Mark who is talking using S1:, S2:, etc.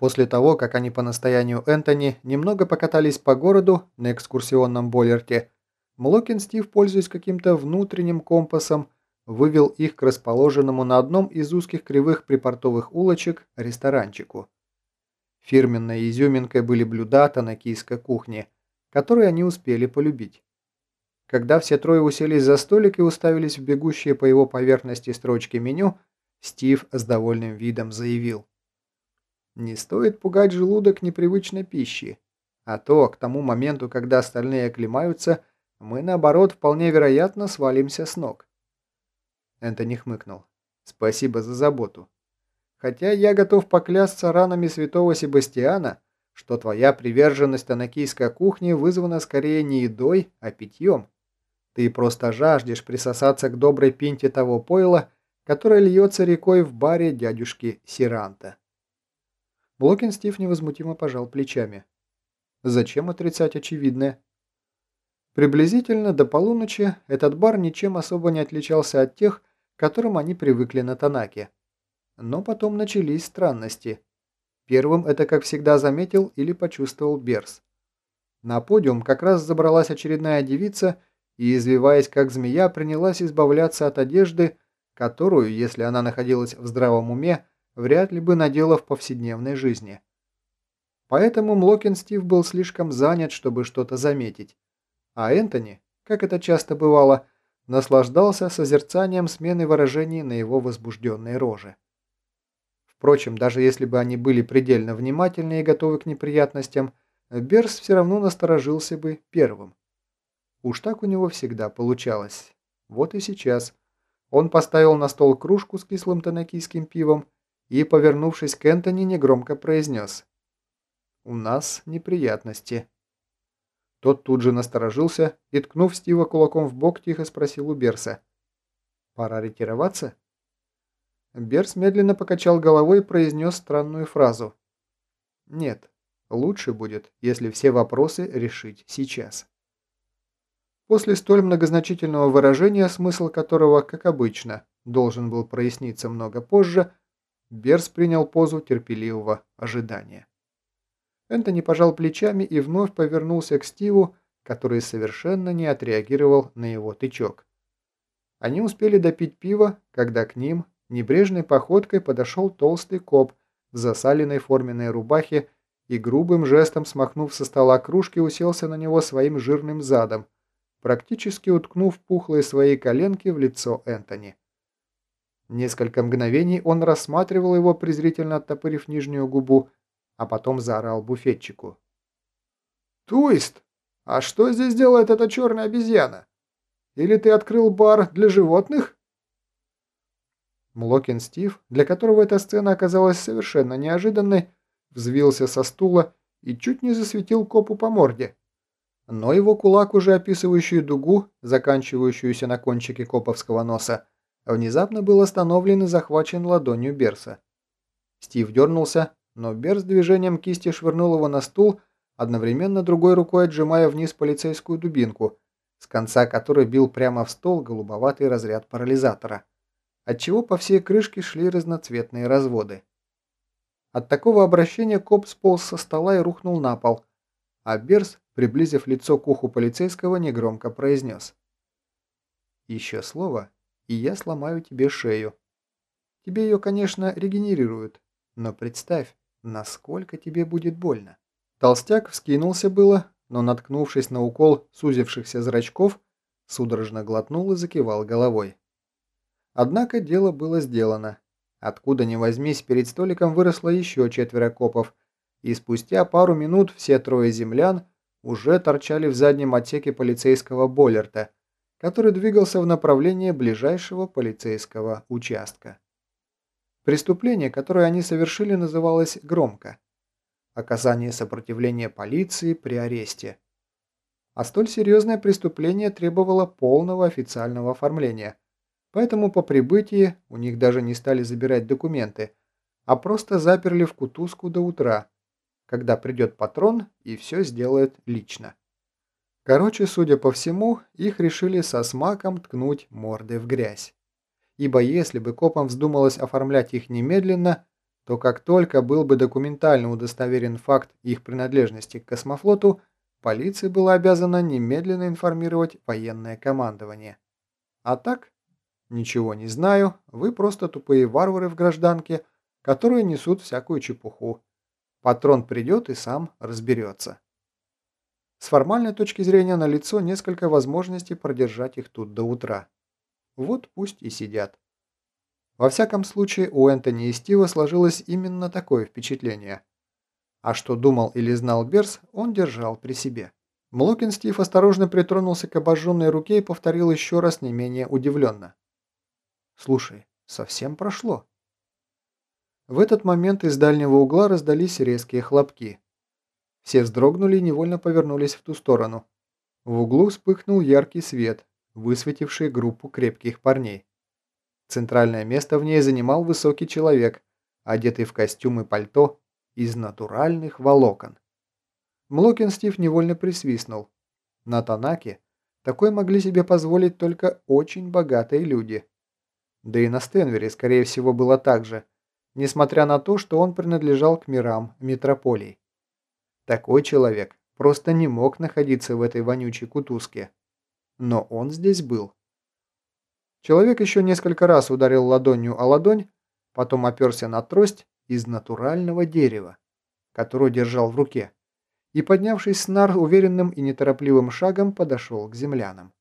S1: После того, как они по настоянию Энтони немного покатались по городу на экскурсионном бойлерте, Млокин Стив, пользуясь каким-то внутренним компасом, вывел их к расположенному на одном из узких кривых припортовых улочек ресторанчику. Фирменной изюминкой были блюда танакийской кухни, которые они успели полюбить. Когда все трое уселись за столик и уставились в бегущие по его поверхности строчки меню, Стив с довольным видом заявил. «Не стоит пугать желудок непривычной пищи, а то к тому моменту, когда остальные оклемаются, мы, наоборот, вполне вероятно свалимся с ног». Энтони хмыкнул. «Спасибо за заботу. Хотя я готов поклясться ранами святого Себастьяна, что твоя приверженность анакийской кухне вызвана скорее не едой, а питьем. Ты просто жаждешь присосаться к доброй пинте того пойла, которое льется рекой в баре дядюшки Сиранта. Блокин Стив невозмутимо пожал плечами. Зачем отрицать очевидное? Приблизительно до полуночи этот бар ничем особо не отличался от тех, к которым они привыкли на Танаке. Но потом начались странности. Первым это, как всегда, заметил или почувствовал Берс. На подиум как раз забралась очередная девица и, извиваясь как змея, принялась избавляться от одежды, которую, если она находилась в здравом уме, вряд ли бы надела в повседневной жизни. Поэтому Млокин Стив был слишком занят, чтобы что-то заметить. А Энтони, как это часто бывало, наслаждался созерцанием смены выражений на его возбужденной роже. Впрочем, даже если бы они были предельно внимательны и готовы к неприятностям, Берс все равно насторожился бы первым. Уж так у него всегда получалось. Вот и сейчас. Он поставил на стол кружку с кислым тонакийским пивом и, повернувшись к Энтони, негромко произнес. «У нас неприятности». Тот тут же насторожился и, ткнув Стива кулаком в бок, тихо спросил у Берса. «Пора ретироваться?» Берс медленно покачал головой и произнес странную фразу. «Нет, лучше будет, если все вопросы решить сейчас». После столь многозначительного выражения, смысл которого, как обычно, должен был проясниться много позже, Берс принял позу терпеливого ожидания. Энтони пожал плечами и вновь повернулся к Стиву, который совершенно не отреагировал на его тычок. Они успели допить пиво, когда к ним, Небрежной походкой подошел толстый коп в засаленной форменной рубахе и грубым жестом, смахнув со стола кружки, уселся на него своим жирным задом, практически уткнув пухлые свои коленки в лицо Энтони. Несколько мгновений он рассматривал его, презрительно оттопырив нижнюю губу, а потом заорал буфетчику. «Туист, а что здесь делает эта черная обезьяна? Или ты открыл бар для животных?» Млокин Стив, для которого эта сцена оказалась совершенно неожиданной, взвился со стула и чуть не засветил копу по морде. Но его кулак, уже описывающий дугу, заканчивающуюся на кончике коповского носа, внезапно был остановлен и захвачен ладонью Берса. Стив дернулся, но Берс движением кисти швырнул его на стул, одновременно другой рукой отжимая вниз полицейскую дубинку, с конца которой бил прямо в стол голубоватый разряд парализатора отчего по всей крышке шли разноцветные разводы. От такого обращения коп сполз со стола и рухнул на пол, а Берс, приблизив лицо к уху полицейского, негромко произнес. «Еще слово, и я сломаю тебе шею. Тебе ее, конечно, регенерируют, но представь, насколько тебе будет больно». Толстяк вскинулся было, но, наткнувшись на укол сузившихся зрачков, судорожно глотнул и закивал головой. Однако дело было сделано. Откуда ни возьмись, перед столиком выросло еще четверо копов, и спустя пару минут все трое землян уже торчали в заднем отсеке полицейского Боллерта, который двигался в направлении ближайшего полицейского участка. Преступление, которое они совершили, называлось громко. Оказание сопротивления полиции при аресте. А столь серьезное преступление требовало полного официального оформления – Поэтому по прибытии у них даже не стали забирать документы, а просто заперли в кутузку до утра, когда придет патрон и все сделает лично. Короче, судя по всему, их решили со смаком ткнуть морды в грязь. Ибо если бы копам вздумалось оформлять их немедленно, то как только был бы документально удостоверен факт их принадлежности к космофлоту, полиция была обязана немедленно информировать военное командование. А так, ничего не знаю, вы просто тупые варвары в гражданке, которые несут всякую чепуху. Патрон придет и сам разберется. С формальной точки зрения налицо несколько возможностей продержать их тут до утра. Вот пусть и сидят. Во всяком случае, у Энтони и Стива сложилось именно такое впечатление. А что думал или знал Берс, он держал при себе. Млокин Стив осторожно притронулся к обожженной руке и повторил еще раз не менее удивленно. «Слушай, совсем прошло». В этот момент из дальнего угла раздались резкие хлопки. Все вздрогнули и невольно повернулись в ту сторону. В углу вспыхнул яркий свет, высветивший группу крепких парней. Центральное место в ней занимал высокий человек, одетый в костюм и пальто из натуральных волокон. Млокин Стив невольно присвистнул. На Танаке такое могли себе позволить только очень богатые люди. Да и на Стенвере, скорее всего, было так же, несмотря на то, что он принадлежал к мирам метрополий. Такой человек просто не мог находиться в этой вонючей кутузке. Но он здесь был. Человек еще несколько раз ударил ладонью о ладонь, потом оперся на трость из натурального дерева, которую держал в руке, и, поднявшись с нар, уверенным и неторопливым шагом подошел к землянам.